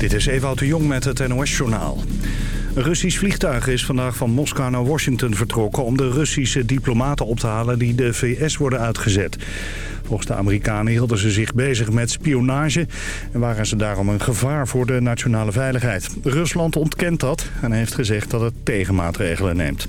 Dit is Ewout de Jong met het NOS-journaal. Een Russisch vliegtuig is vandaag van Moskou naar Washington vertrokken... om de Russische diplomaten op te halen die de VS worden uitgezet. Volgens de Amerikanen hielden ze zich bezig met spionage... en waren ze daarom een gevaar voor de nationale veiligheid. Rusland ontkent dat en heeft gezegd dat het tegenmaatregelen neemt.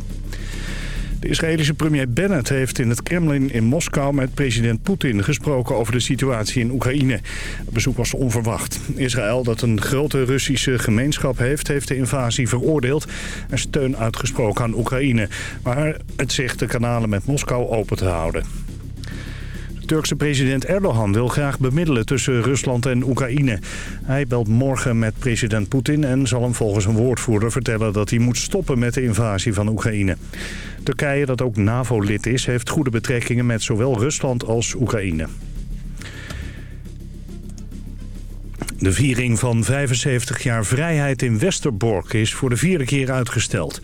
De Israëlische premier Bennett heeft in het Kremlin in Moskou met president Poetin gesproken over de situatie in Oekraïne. Het bezoek was onverwacht. Israël, dat een grote Russische gemeenschap heeft, heeft de invasie veroordeeld en steun uitgesproken aan Oekraïne. Maar het zegt de kanalen met Moskou open te houden. Turkse president Erdogan wil graag bemiddelen tussen Rusland en Oekraïne. Hij belt morgen met president Poetin en zal hem volgens een woordvoerder vertellen dat hij moet stoppen met de invasie van Oekraïne. Turkije, dat ook NAVO-lid is, heeft goede betrekkingen met zowel Rusland als Oekraïne. De viering van 75 jaar vrijheid in Westerbork is voor de vierde keer uitgesteld.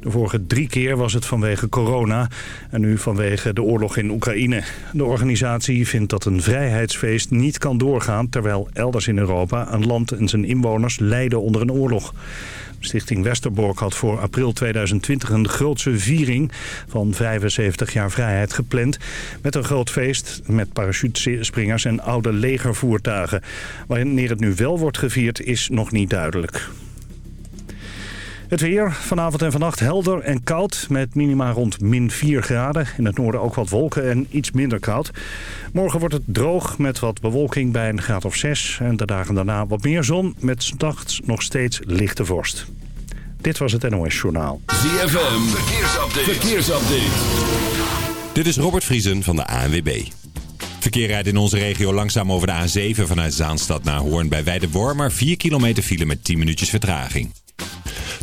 De vorige drie keer was het vanwege corona en nu vanwege de oorlog in Oekraïne. De organisatie vindt dat een vrijheidsfeest niet kan doorgaan... terwijl elders in Europa een land en zijn inwoners lijden onder een oorlog. Stichting Westerbork had voor april 2020 een grootse viering van 75 jaar vrijheid gepland. Met een groot feest met parachutespringers en oude legervoertuigen. Wanneer het nu wel wordt gevierd is nog niet duidelijk. Het weer vanavond en vannacht helder en koud met minima rond min 4 graden. In het noorden ook wat wolken en iets minder koud. Morgen wordt het droog met wat bewolking bij een graad of 6. En de dagen daarna wat meer zon met nachts nog steeds lichte vorst. Dit was het NOS Journaal. ZFM, verkeersupdate. verkeersupdate. Dit is Robert Vriesen van de ANWB. Verkeer rijdt in onze regio langzaam over de A7 vanuit Zaanstad naar Hoorn bij Weidewormer. 4 kilometer file met 10 minuutjes vertraging.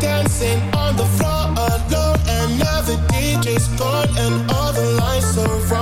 Dancing on the floor alone, and DJ's gone and all the lights are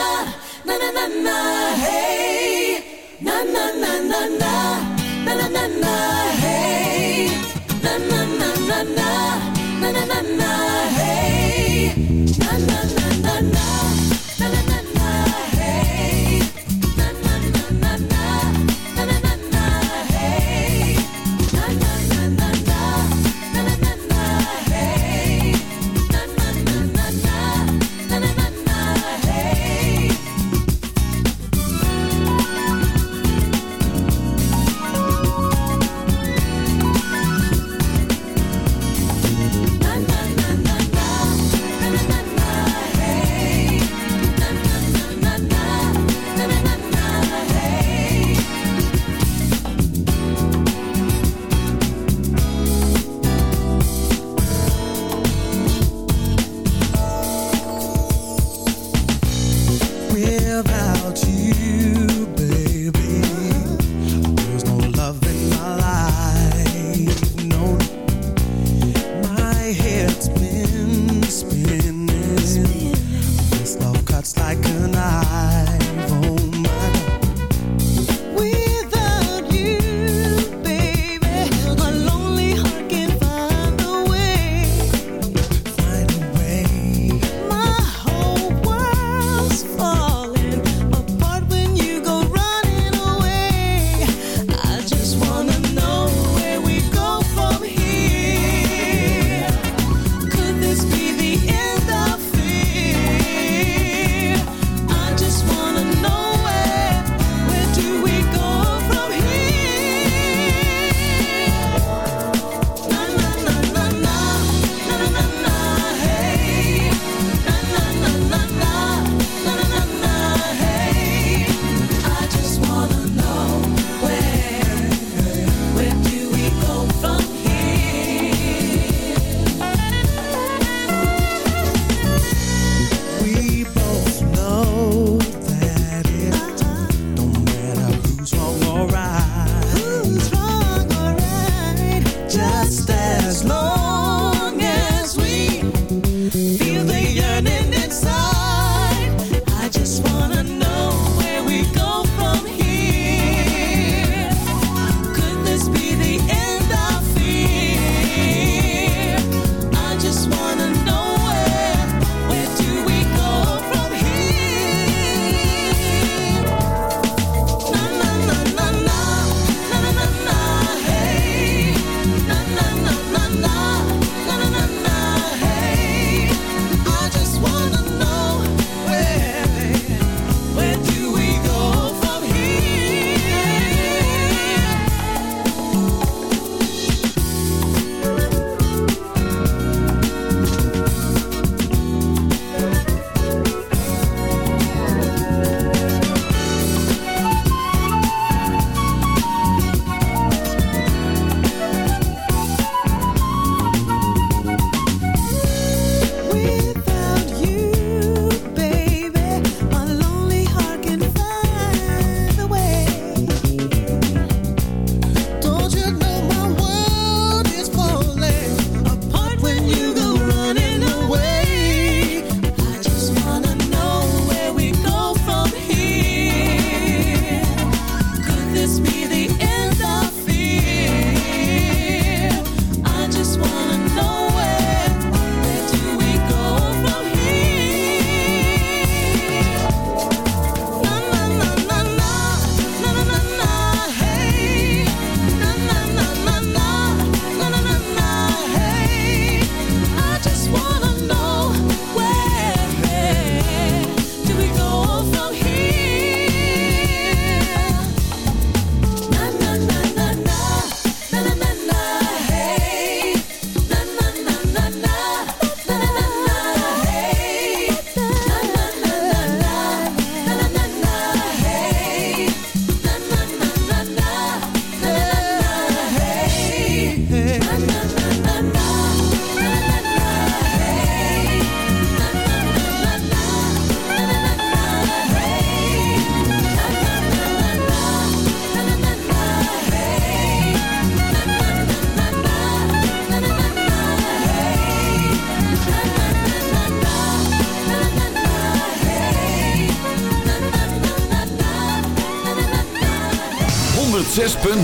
나.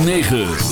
106.9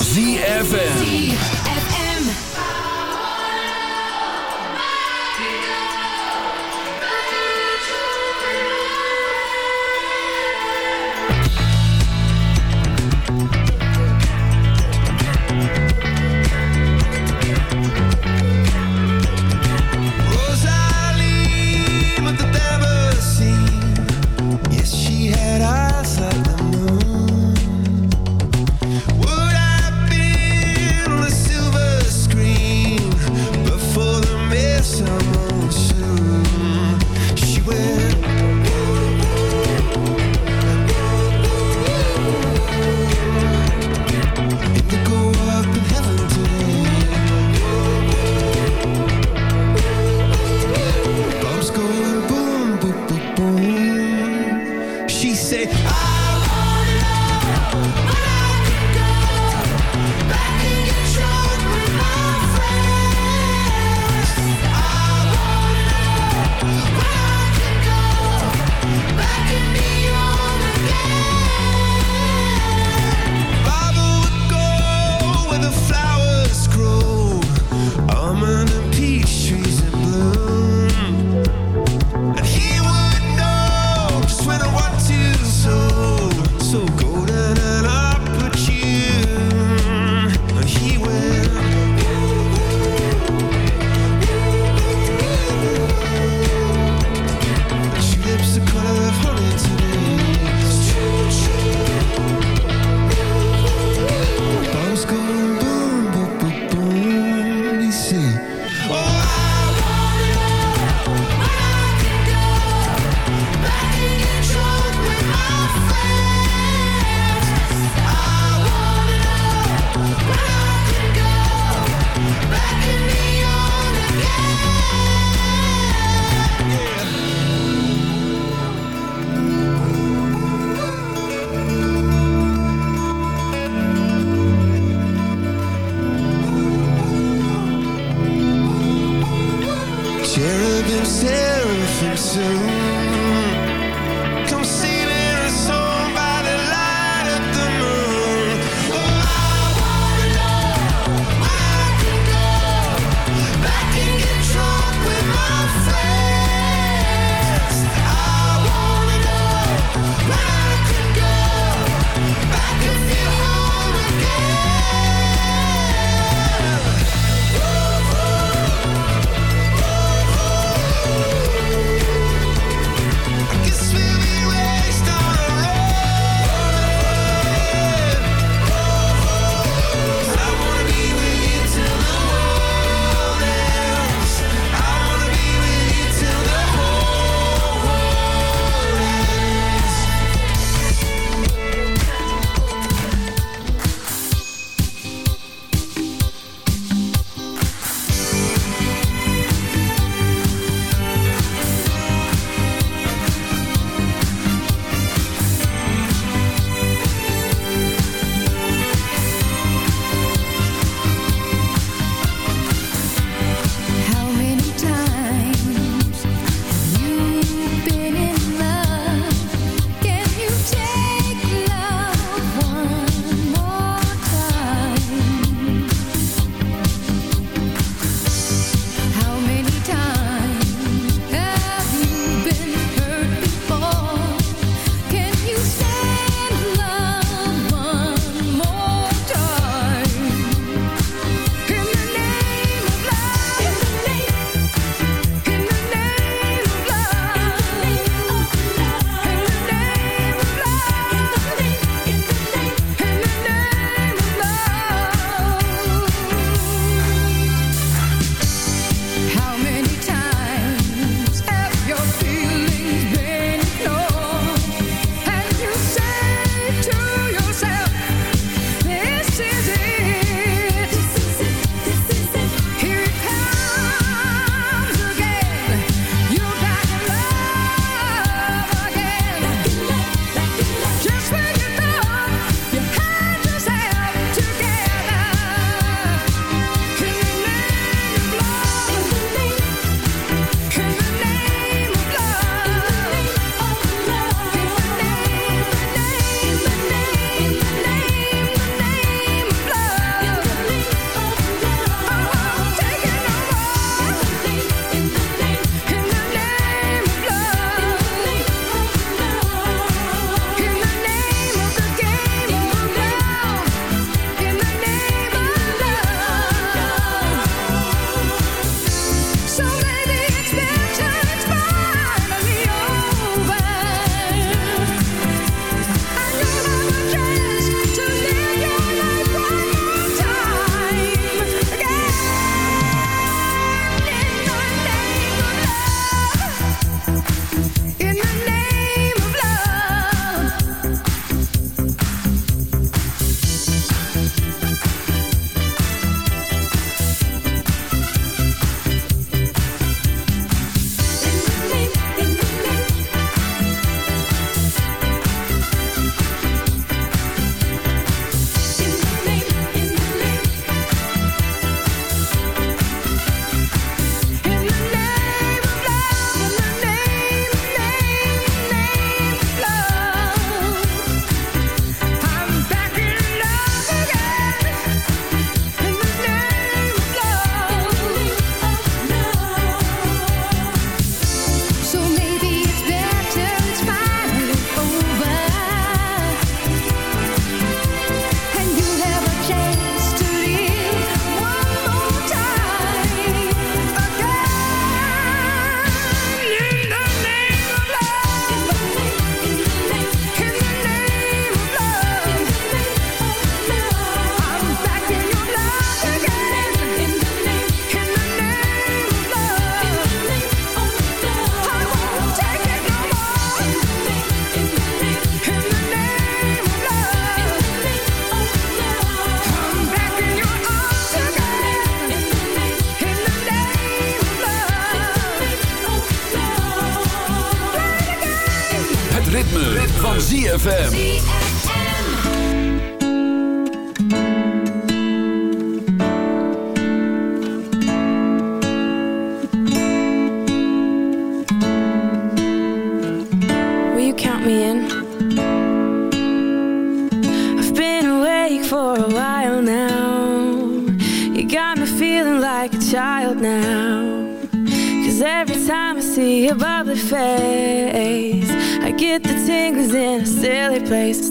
seraphim soon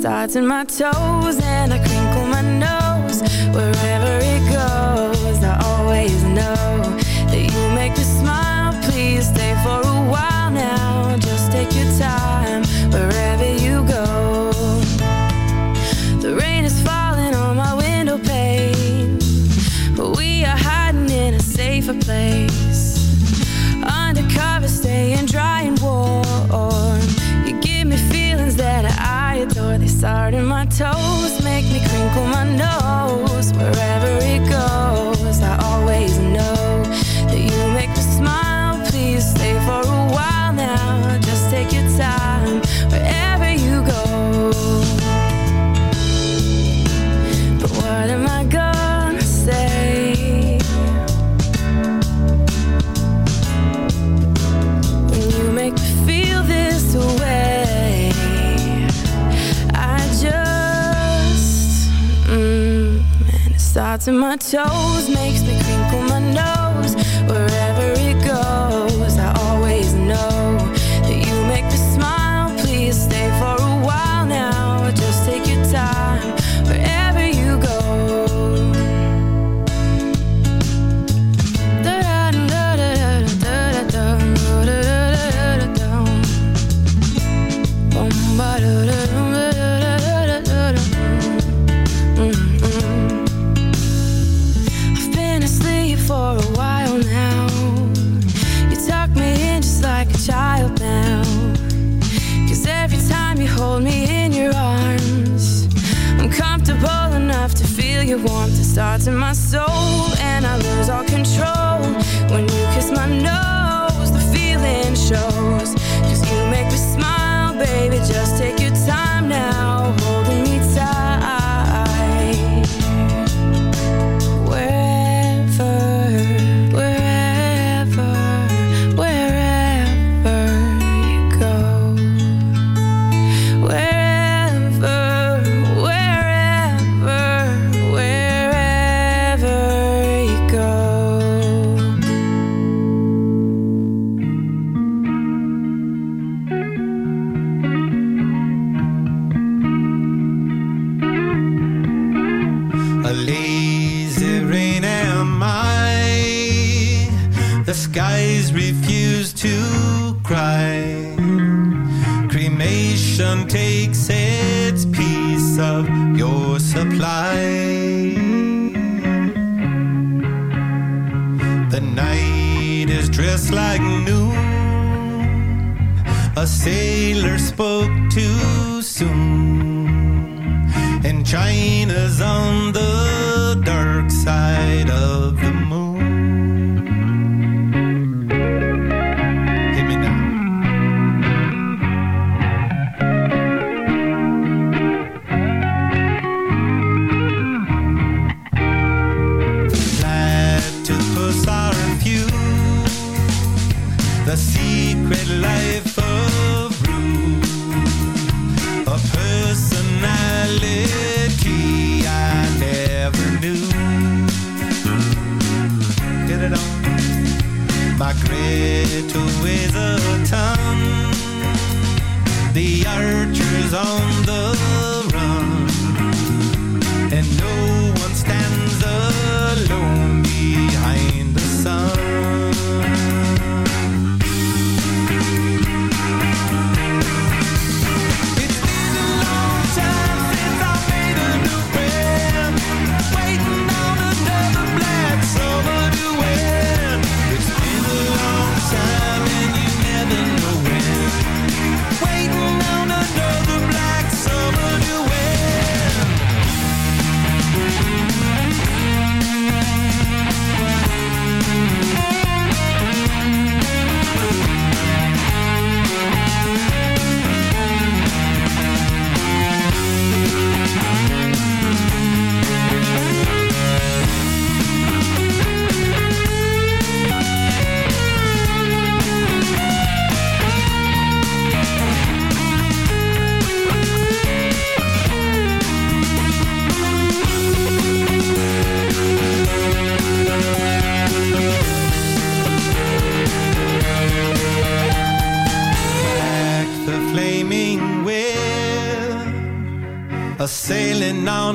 starts in my toes so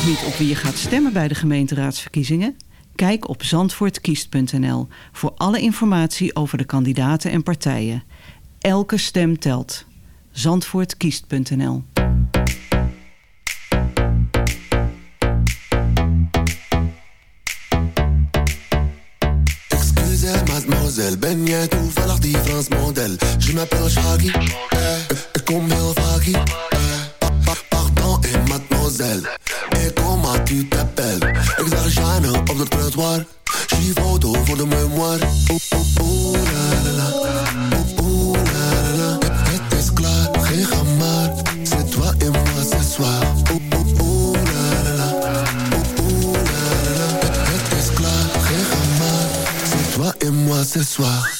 Nog niet op wie je gaat stemmen bij de gemeenteraadsverkiezingen? Kijk op zandvoortkiest.nl voor alle informatie over de kandidaten en partijen. Elke stem telt. Zandvoortkiest.nl mademoiselle, ben jij toevallig die Frans model? Je m'appelle Shaggy, eh, ik kom heel vaak hier, eh. Pa- Pardon et mademoiselle, comment tu t'appelles? Ik op het trottoir, zie foto voor de mémoire. Oeh, la la la. Het is klaar, geen c'est toi et moi ce soir. Oeh, la la la. Het is klaar, geen c'est toi et moi ce soir.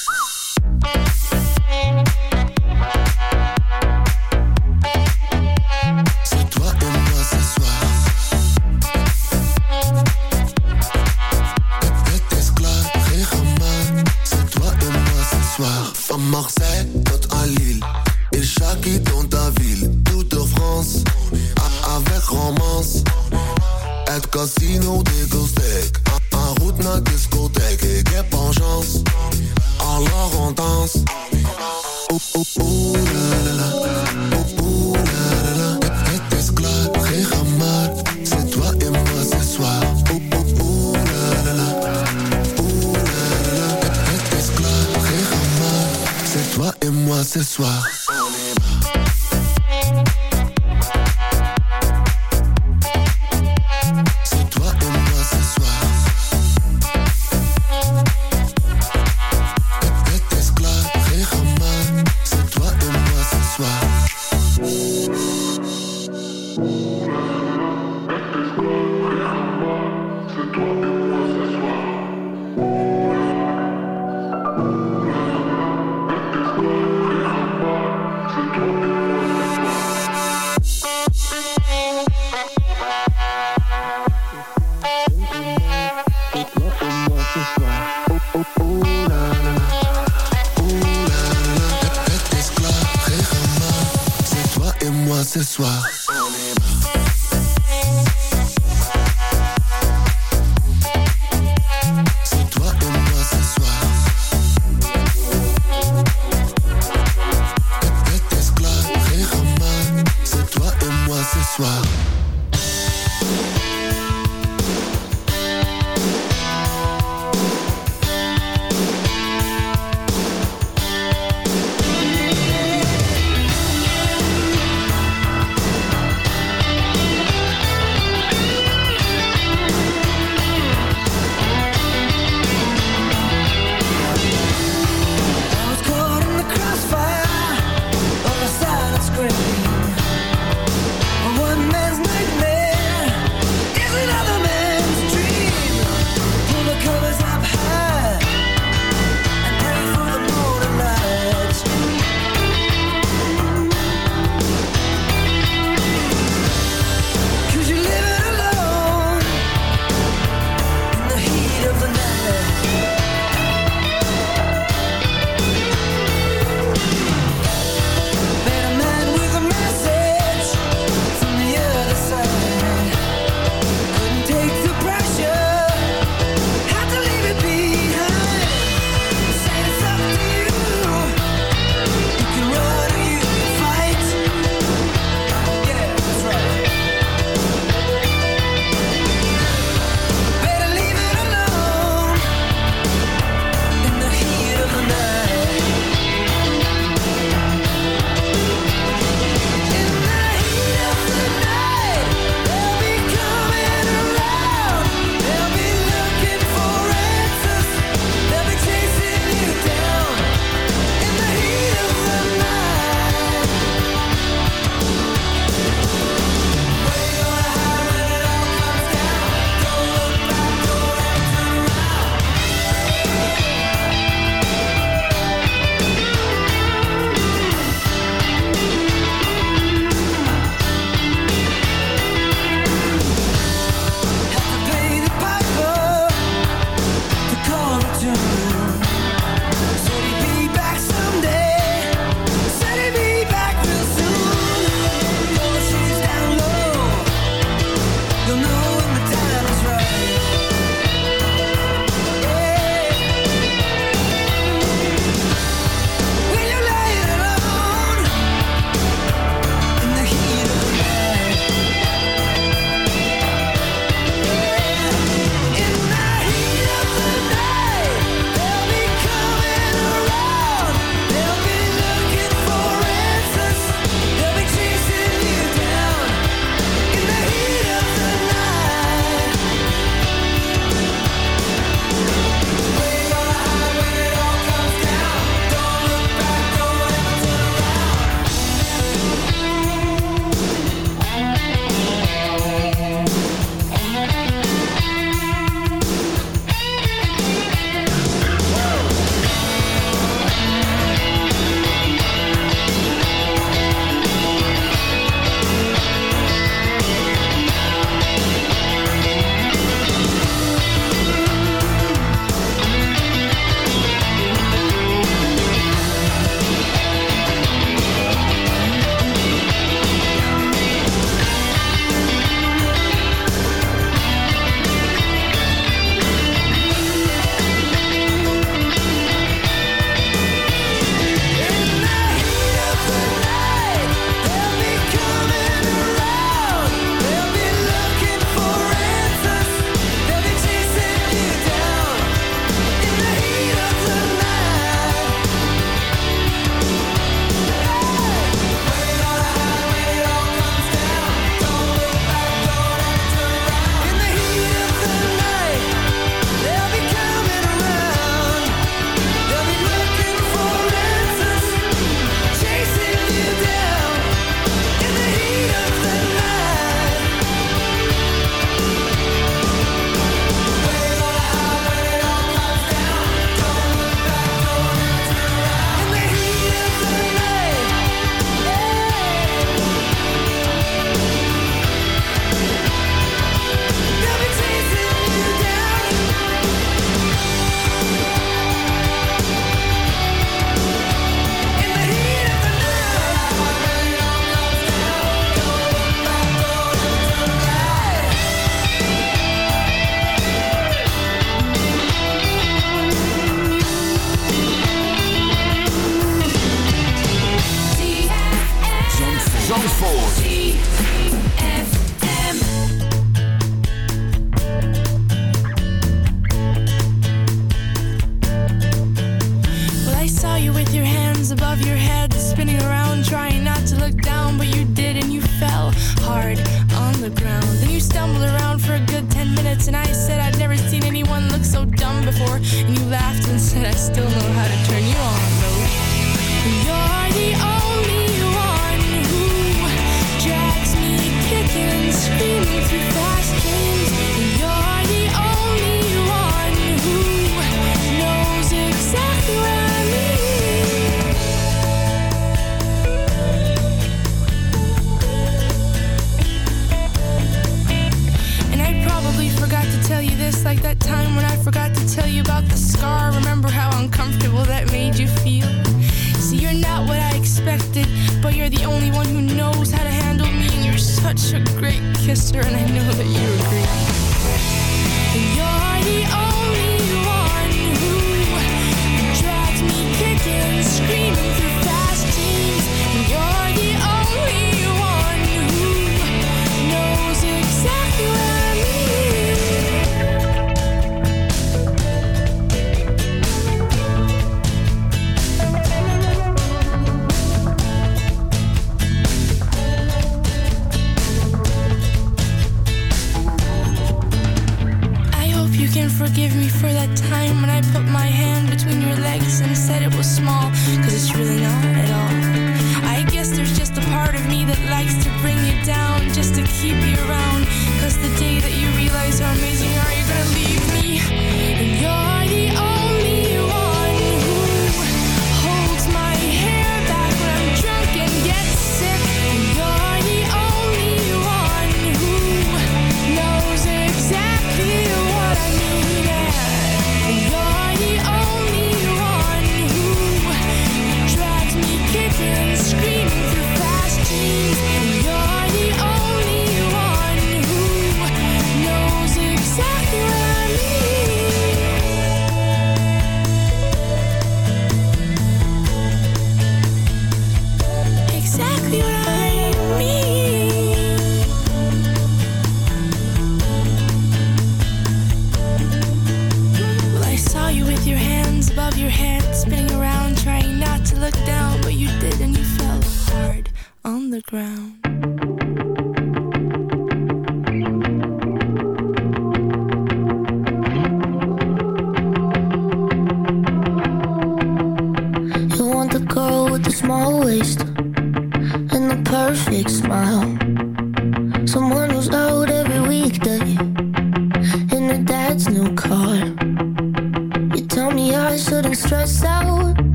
Casino Gulsteak. En route naar discotheek. Ik heb en chance. Alors on danse. La la. Oeh, oeh, la la. C'est toi et moi ce soir. Oeh, oeh, la la. C'est toi et moi ce soir.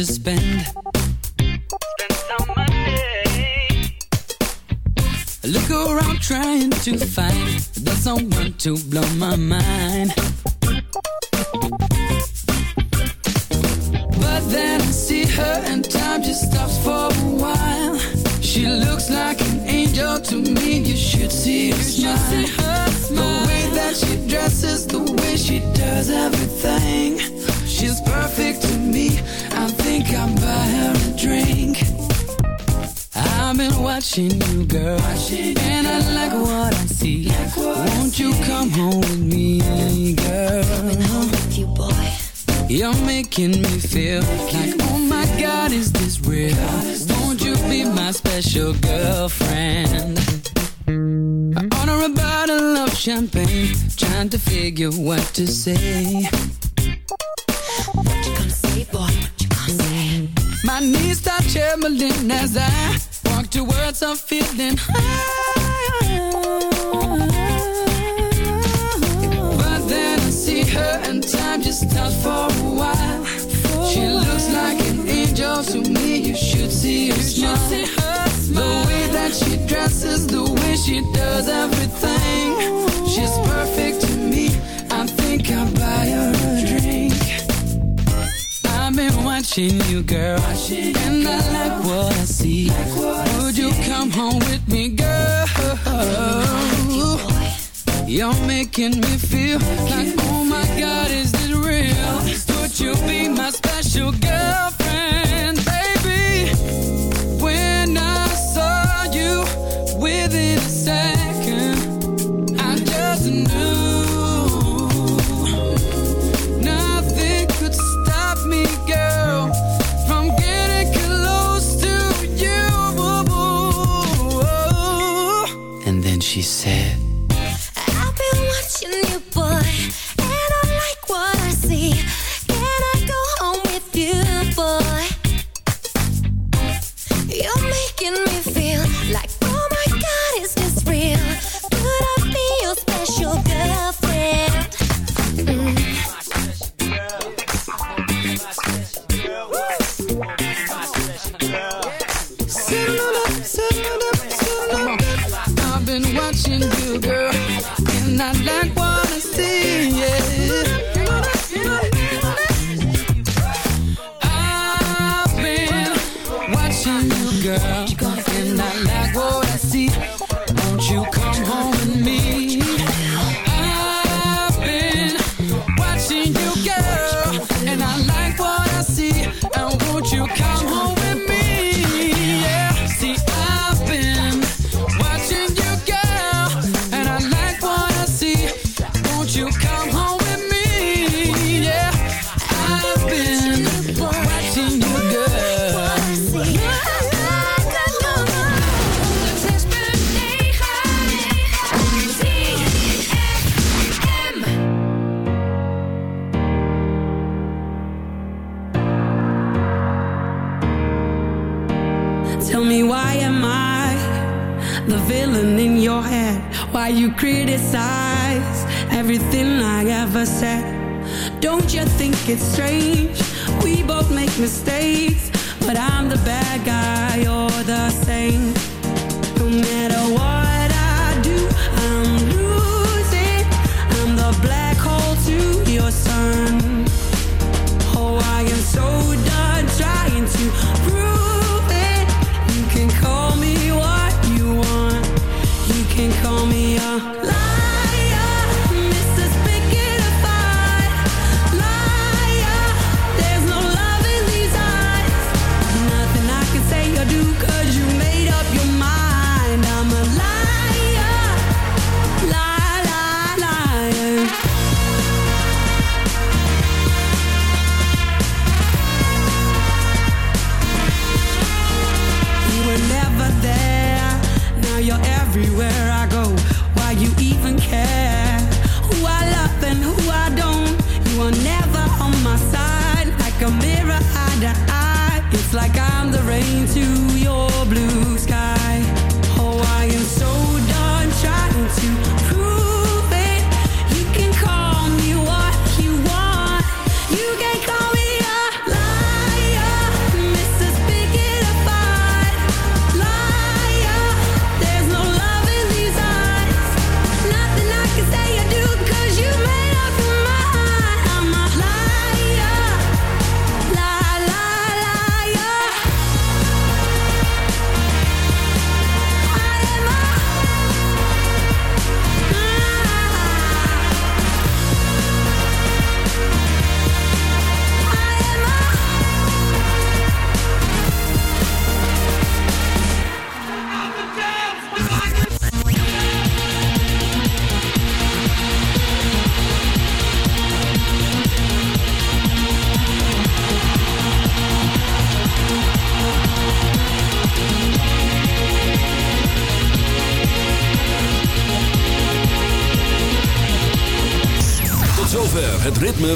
to spend. been watching you, girl. Watching and girl. I like what I see. Like what Won't I see. you come home with me, girl? Coming home with you, boy. You're making me feel making like, me oh my feel. God, is this real? God, is Won't real? you be my special girlfriend? I order a bottle of champagne, trying to figure what to say. What you gonna say, boy? What you gonna say? My knees start trembling as I to words, I'm feeling high. But then I see her and time just stops for a while. She looks like an angel to me, you should see her smile. The way that she dresses, the way she does everything. She's perfect to me, I think I'll buy her I've been watching you, girl. Watching and you, girl. I like what I see. Like what Would I see. you come home with me, girl? Like you, You're making me feel making like, me oh my feel. God, is this real? Would you be my special girlfriend? He said.